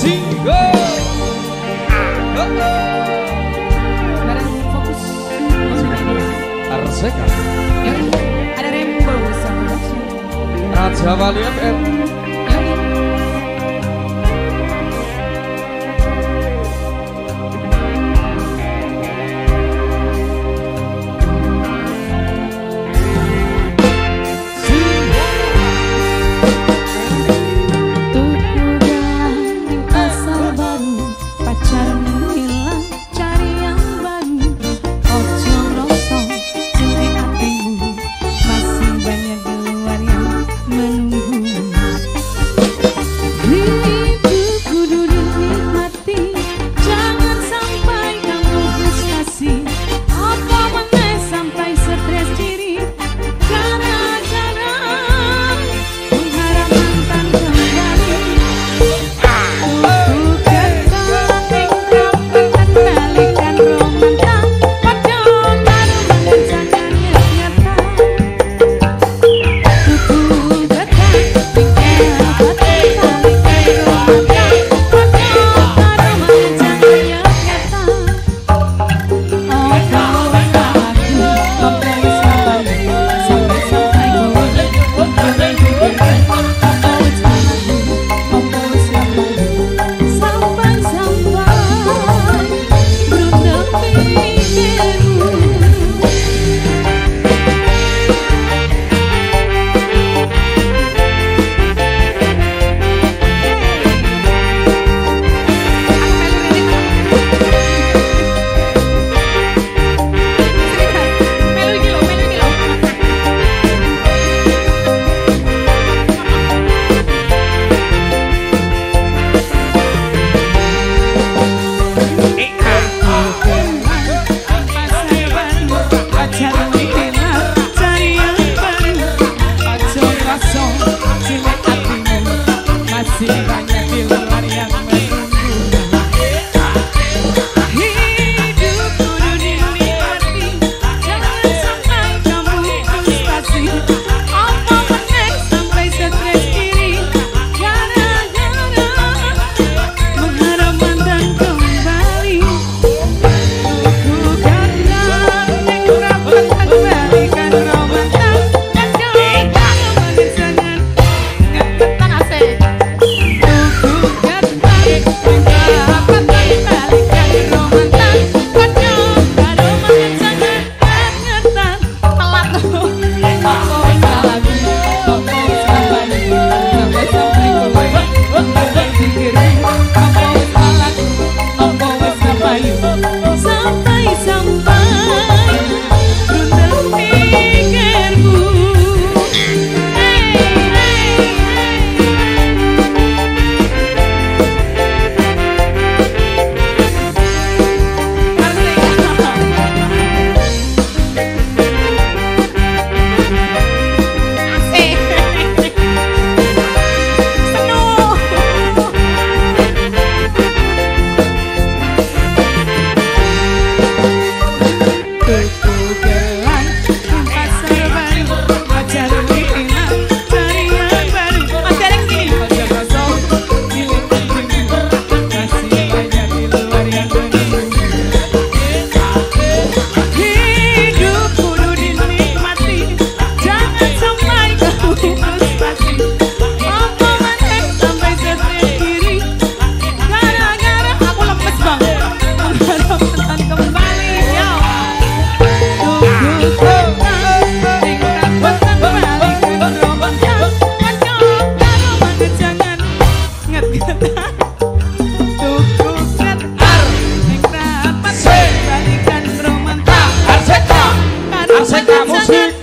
Cinco. Oh, oh. Para fokus. Arsik. Ada rainbow sama. FM. Music.